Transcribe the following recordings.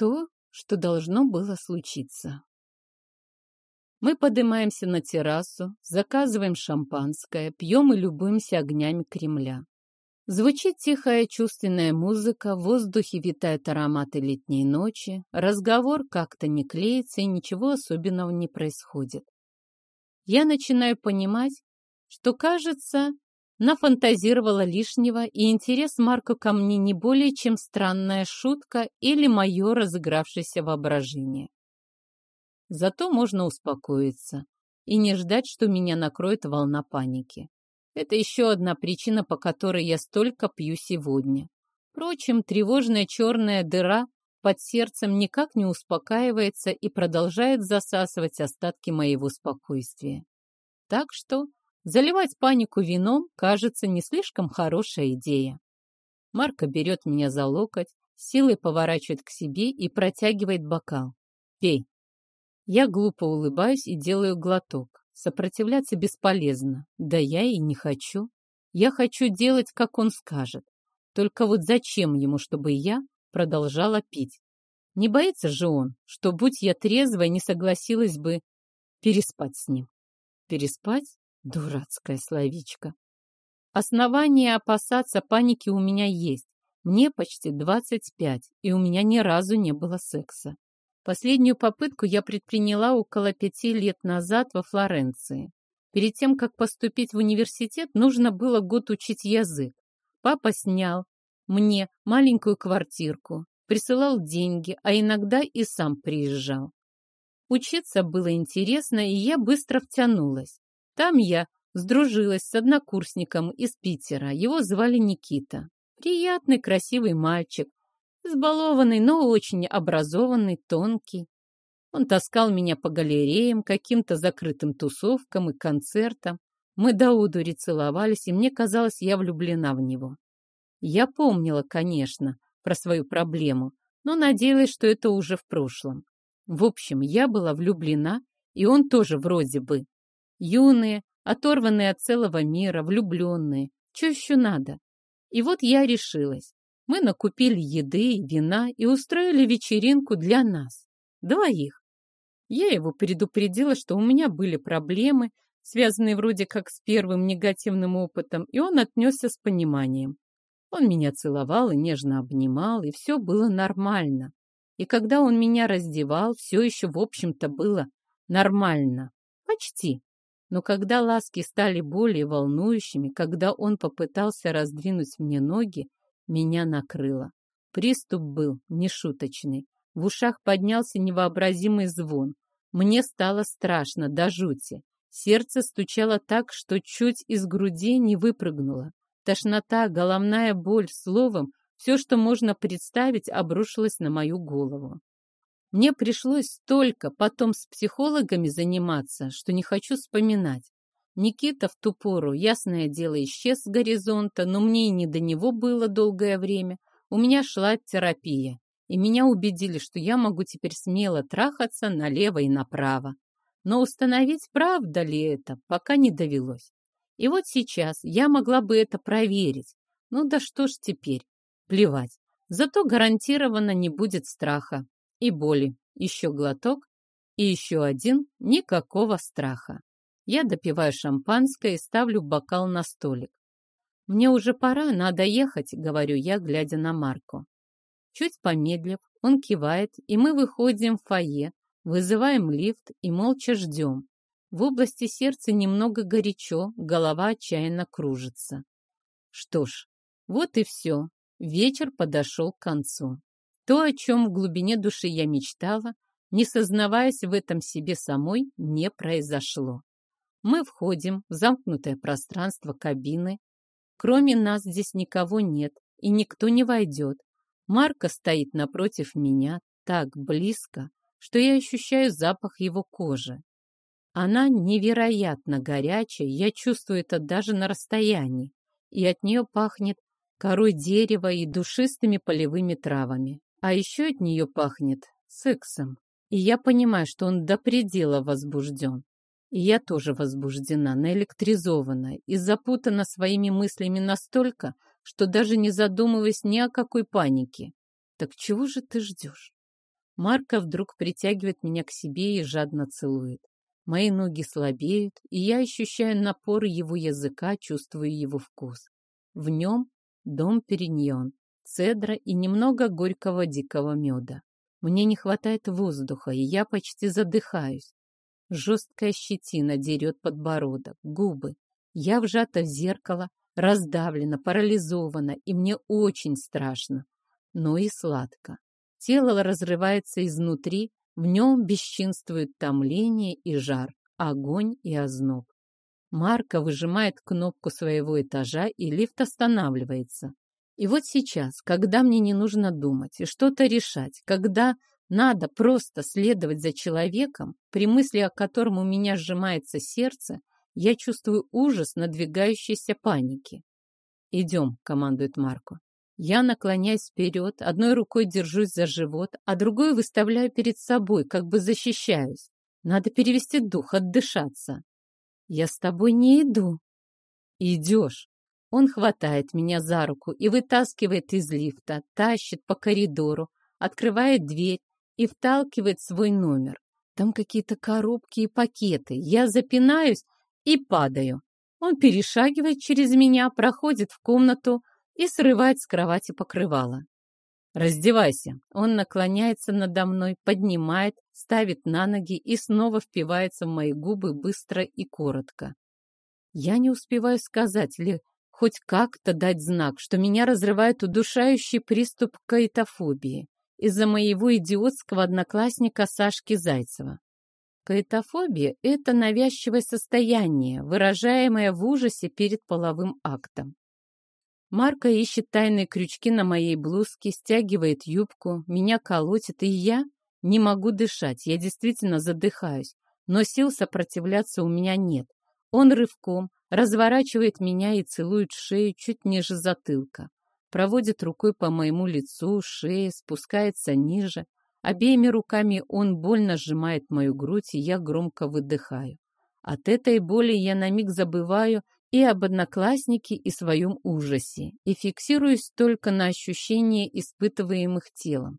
то, что должно было случиться. Мы поднимаемся на террасу, заказываем шампанское, пьем и любуемся огнями Кремля. Звучит тихая чувственная музыка, в воздухе витают ароматы летней ночи, разговор как-то не клеится и ничего особенного не происходит. Я начинаю понимать, что, кажется, нафантазировала лишнего, и интерес Марка ко мне не более чем странная шутка или мое разыгравшееся воображение. Зато можно успокоиться и не ждать, что меня накроет волна паники. Это еще одна причина, по которой я столько пью сегодня. Впрочем, тревожная черная дыра под сердцем никак не успокаивается и продолжает засасывать остатки моего спокойствия. Так что заливать панику вином кажется не слишком хорошая идея. Марка берет меня за локоть, силой поворачивает к себе и протягивает бокал. «Пей». Я глупо улыбаюсь и делаю глоток. Сопротивляться бесполезно. Да я и не хочу. Я хочу делать, как он скажет. Только вот зачем ему, чтобы я продолжала пить? Не боится же он, что, будь я трезвой, не согласилась бы переспать с ним. Переспать? Дурацкая словечко. Основания опасаться паники у меня есть. Мне почти 25, и у меня ни разу не было секса. Последнюю попытку я предприняла около пяти лет назад во Флоренции. Перед тем, как поступить в университет, нужно было год учить язык. Папа снял мне маленькую квартирку, присылал деньги, а иногда и сам приезжал. Учиться было интересно, и я быстро втянулась. Там я сдружилась с однокурсником из Питера. Его звали Никита. Приятный, красивый мальчик, Избалованный, но очень образованный, тонкий. Он таскал меня по галереям, каким-то закрытым тусовкам и концертам. Мы до удури целовались, и мне казалось, я влюблена в него. Я помнила, конечно, про свою проблему, но надеялась, что это уже в прошлом. В общем, я была влюблена, и он тоже вроде бы. Юные, оторванные от целого мира, влюбленные. Что еще надо? И вот я решилась. Мы накупили еды и вина и устроили вечеринку для нас, двоих. Я его предупредила, что у меня были проблемы, связанные вроде как с первым негативным опытом, и он отнесся с пониманием. Он меня целовал и нежно обнимал, и все было нормально. И когда он меня раздевал, все еще, в общем-то, было нормально. Почти. Но когда ласки стали более волнующими, когда он попытался раздвинуть мне ноги, меня накрыло. Приступ был нешуточный. В ушах поднялся невообразимый звон. Мне стало страшно, до жути. Сердце стучало так, что чуть из груди не выпрыгнуло. Тошнота, головная боль, словом, все, что можно представить, обрушилось на мою голову. Мне пришлось столько потом с психологами заниматься, что не хочу вспоминать. Никита в ту пору, ясное дело, исчез с горизонта, но мне и не до него было долгое время. У меня шла терапия, и меня убедили, что я могу теперь смело трахаться налево и направо. Но установить, правда ли это, пока не довелось. И вот сейчас я могла бы это проверить. Ну да что ж теперь, плевать. Зато гарантированно не будет страха и боли. Еще глоток и еще один, никакого страха. Я допиваю шампанское и ставлю бокал на столик. «Мне уже пора, надо ехать», — говорю я, глядя на Марку. Чуть помедлив, он кивает, и мы выходим в фойе, вызываем лифт и молча ждем. В области сердца немного горячо, голова отчаянно кружится. Что ж, вот и все. Вечер подошел к концу. То, о чем в глубине души я мечтала, не сознаваясь в этом себе самой, не произошло. Мы входим в замкнутое пространство кабины. Кроме нас здесь никого нет, и никто не войдет. Марка стоит напротив меня так близко, что я ощущаю запах его кожи. Она невероятно горячая, я чувствую это даже на расстоянии, и от нее пахнет корой дерева и душистыми полевыми травами. А еще от нее пахнет сексом. И я понимаю, что он до предела возбужден. И я тоже возбуждена, наэлектризована и запутана своими мыслями настолько, что даже не задумываясь ни о какой панике. Так чего же ты ждешь? Марка вдруг притягивает меня к себе и жадно целует. Мои ноги слабеют, и я ощущаю напор его языка, чувствую его вкус. В нем дом Периньон, цедра и немного горького дикого меда. Мне не хватает воздуха, и я почти задыхаюсь. Жесткая щетина дерет подбородок, губы. Я вжата в зеркало, раздавлена, парализована, и мне очень страшно, но и сладко. Тело разрывается изнутри, в нем бесчинствует томление и жар, огонь и озноб. Марка выжимает кнопку своего этажа, и лифт останавливается. И вот сейчас, когда мне не нужно думать и что-то решать, когда надо просто следовать за человеком, при мысли о котором у меня сжимается сердце, я чувствую ужас надвигающейся паники. «Идем», — командует Марко. Я наклоняюсь вперед, одной рукой держусь за живот, а другой выставляю перед собой, как бы защищаюсь. Надо перевести дух, отдышаться. Я с тобой не иду. Идешь. Он хватает меня за руку и вытаскивает из лифта, тащит по коридору, открывает дверь и вталкивает свой номер. Там какие-то коробки и пакеты. Я запинаюсь и падаю. Он перешагивает через меня, проходит в комнату и срывает с кровати покрывало. «Раздевайся!» Он наклоняется надо мной, поднимает, ставит на ноги и снова впивается в мои губы быстро и коротко. Я не успеваю сказать ли хоть как-то дать знак, что меня разрывает удушающий приступ каитофобии из-за моего идиотского одноклассника Сашки Зайцева. Каитофобия – это навязчивое состояние, выражаемое в ужасе перед половым актом. Марка ищет тайные крючки на моей блузке, стягивает юбку, меня колотит, и я не могу дышать, я действительно задыхаюсь, но сил сопротивляться у меня нет. Он рывком, разворачивает меня и целует шею чуть ниже затылка. Проводит рукой по моему лицу, шее, спускается ниже. Обеими руками он больно сжимает мою грудь, и я громко выдыхаю. От этой боли я на миг забываю и об однокласснике, и своем ужасе, и фиксируюсь только на ощущения, испытываемых телом.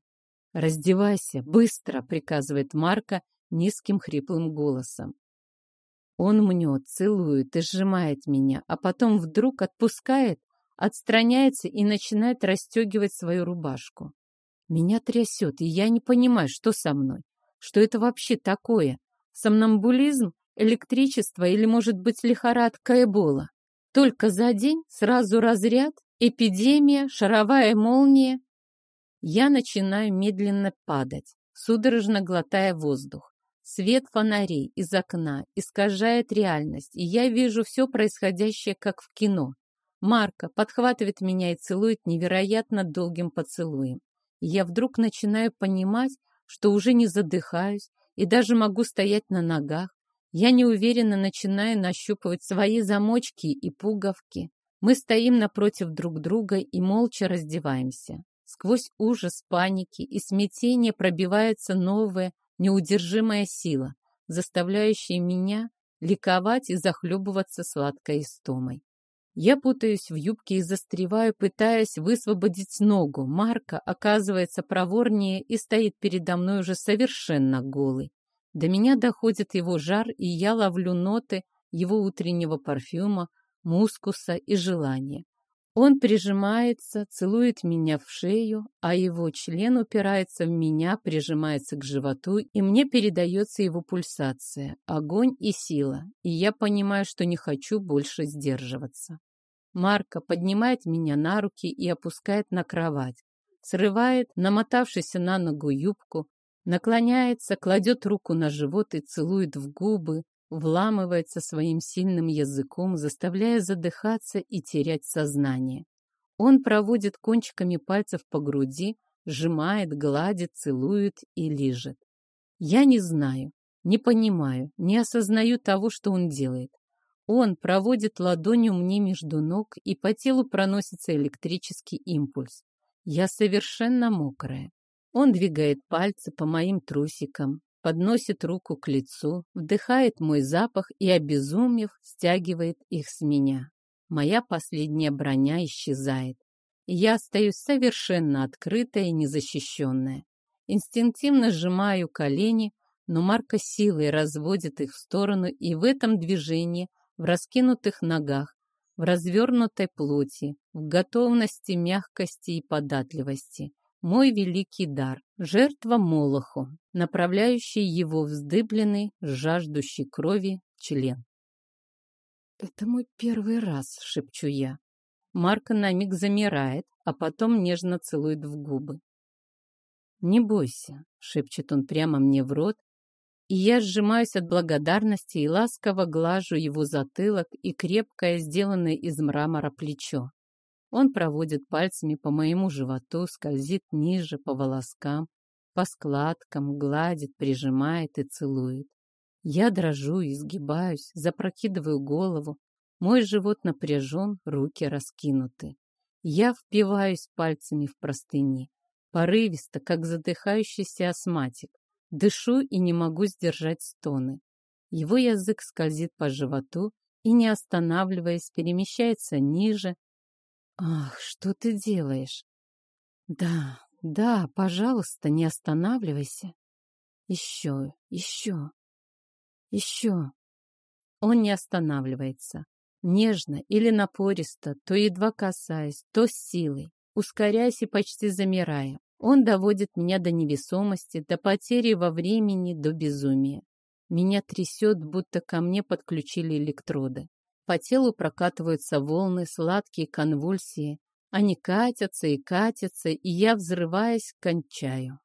«Раздевайся, быстро!» — приказывает Марка низким хриплым голосом. Он мнет, целует и сжимает меня, а потом вдруг отпускает, отстраняется и начинает расстегивать свою рубашку. Меня трясет, и я не понимаю, что со мной. Что это вообще такое? Сомнамбулизм, электричество или, может быть, лихорадка Эбола? Только за день сразу разряд, эпидемия, шаровая молния. Я начинаю медленно падать, судорожно глотая воздух. Свет фонарей из окна искажает реальность, и я вижу все происходящее, как в кино. Марка подхватывает меня и целует невероятно долгим поцелуем. Я вдруг начинаю понимать, что уже не задыхаюсь и даже могу стоять на ногах. Я неуверенно начинаю нащупывать свои замочки и пуговки. Мы стоим напротив друг друга и молча раздеваемся. Сквозь ужас, паники и смятение пробивается новое, неудержимая сила, заставляющая меня ликовать и захлебываться сладкой истомой. Я путаюсь в юбке и застреваю, пытаясь высвободить ногу. Марка оказывается проворнее и стоит передо мной уже совершенно голый. До меня доходит его жар, и я ловлю ноты его утреннего парфюма, мускуса и желания. Он прижимается, целует меня в шею, а его член упирается в меня, прижимается к животу, и мне передается его пульсация, огонь и сила, и я понимаю, что не хочу больше сдерживаться. Марка поднимает меня на руки и опускает на кровать, срывает намотавшись на ногу юбку, наклоняется, кладет руку на живот и целует в губы, вламывается своим сильным языком, заставляя задыхаться и терять сознание. Он проводит кончиками пальцев по груди, сжимает, гладит, целует и лижет. Я не знаю, не понимаю, не осознаю того, что он делает. Он проводит ладонью мне между ног, и по телу проносится электрический импульс. Я совершенно мокрая. Он двигает пальцы по моим трусикам, подносит руку к лицу, вдыхает мой запах и, обезумев, стягивает их с меня. Моя последняя броня исчезает. И я остаюсь совершенно открытая и незащищенная. Инстинктивно сжимаю колени, но Марка силой разводит их в сторону, и в этом движении, в раскинутых ногах, в развернутой плоти, в готовности, мягкости и податливости. Мой великий дар, жертва Молоху, направляющий его вздыбленный, жаждущий крови член. «Это мой первый раз», — шепчу я. Марка на миг замирает, а потом нежно целует в губы. «Не бойся», — шепчет он прямо мне в рот, и я сжимаюсь от благодарности и ласково глажу его затылок и крепкое, сделанное из мрамора плечо. Он проводит пальцами по моему животу, скользит ниже, по волоскам, по складкам, гладит, прижимает и целует. Я дрожу, изгибаюсь, запрокидываю голову. Мой живот напряжен, руки раскинуты. Я впиваюсь пальцами в простыни, порывисто, как задыхающийся астматик. Дышу и не могу сдержать стоны. Его язык скользит по животу и, не останавливаясь, перемещается ниже. Ах, что ты делаешь? Да, да, пожалуйста, не останавливайся. Еще, еще, еще. Он не останавливается. Нежно или напористо, то едва касаясь, то с силой, ускоряясь и почти замирая. Он доводит меня до невесомости, до потери во времени, до безумия. Меня трясет, будто ко мне подключили электроды. По телу прокатываются волны, сладкие конвульсии. Они катятся и катятся, и я, взрываясь, кончаю.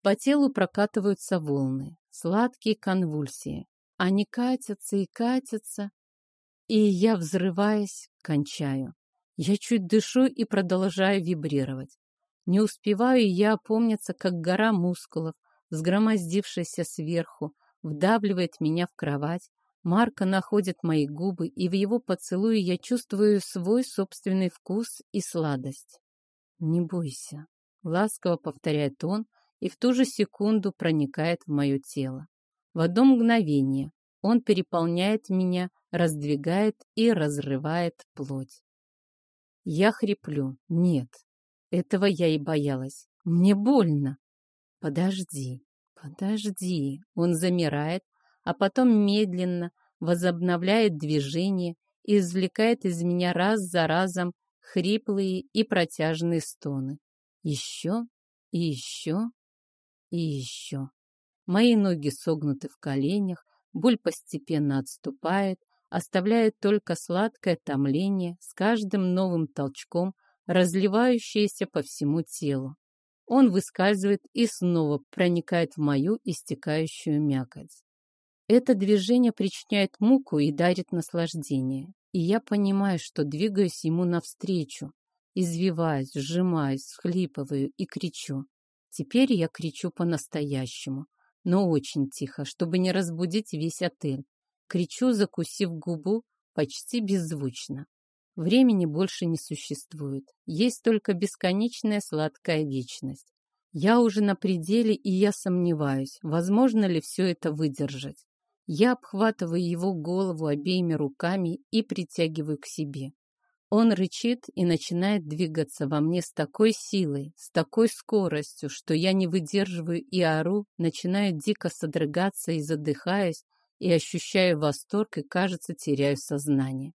По телу прокатываются волны, сладкие конвульсии. Они катятся и катятся, и я, взрываясь, кончаю. Я чуть дышу и продолжаю вибрировать. Не успеваю я опомниться, как гора мускулов, сгромоздившаяся сверху, вдавливает меня в кровать. Марка находит мои губы, и в его поцелуе я чувствую свой собственный вкус и сладость. «Не бойся», — ласково повторяет он, и в ту же секунду проникает в мое тело. В одно мгновение он переполняет меня, раздвигает и разрывает плоть. Я хриплю. Нет, этого я и боялась. Мне больно. Подожди, подожди. Он замирает, а потом медленно возобновляет движение и извлекает из меня раз за разом хриплые и протяжные стоны. Еще и еще и еще. Мои ноги согнуты в коленях, боль постепенно отступает, оставляет только сладкое томление с каждым новым толчком разливающееся по всему телу. Он выскальзывает и снова проникает в мою истекающую мякоть. Это движение причиняет муку и дарит наслаждение, и я понимаю, что двигаюсь ему навстречу, извиваюсь, сжимаюсь, схлипываю и кричу. Теперь я кричу по-настоящему, но очень тихо, чтобы не разбудить весь отель. Кричу, закусив губу, почти беззвучно. Времени больше не существует. Есть только бесконечная сладкая вечность. Я уже на пределе, и я сомневаюсь, возможно ли все это выдержать. Я обхватываю его голову обеими руками и притягиваю к себе. Он рычит и начинает двигаться во мне с такой силой, с такой скоростью, что я не выдерживаю и ору, начинаю дико содрогаться и задыхаюсь, и ощущаю восторг и, кажется, теряю сознание.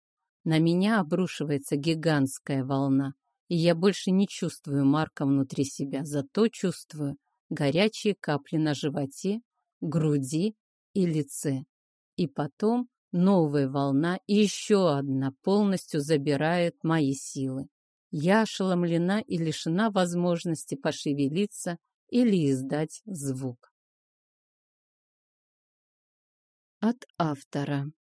На меня обрушивается гигантская волна, и я больше не чувствую Марка внутри себя, зато чувствую горячие капли на животе, груди и лице. И потом новая волна еще одна полностью забирает мои силы. Я ошеломлена и лишена возможности пошевелиться или издать звук. От автора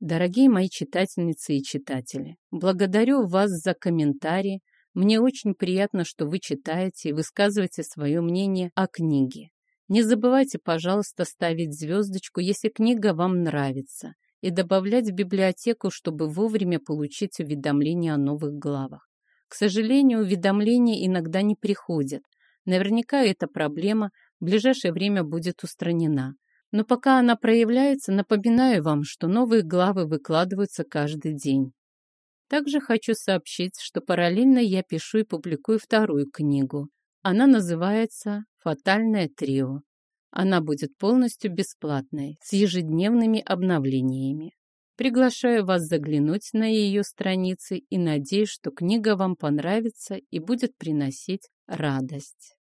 Дорогие мои читательницы и читатели, благодарю вас за комментарии. Мне очень приятно, что вы читаете и высказываете свое мнение о книге. Не забывайте, пожалуйста, ставить звездочку, если книга вам нравится, и добавлять в библиотеку, чтобы вовремя получить уведомления о новых главах. К сожалению, уведомления иногда не приходят. Наверняка эта проблема в ближайшее время будет устранена. Но пока она проявляется, напоминаю вам, что новые главы выкладываются каждый день. Также хочу сообщить, что параллельно я пишу и публикую вторую книгу Она называется «Фатальное трио». Она будет полностью бесплатной, с ежедневными обновлениями. Приглашаю вас заглянуть на ее страницы и надеюсь, что книга вам понравится и будет приносить радость.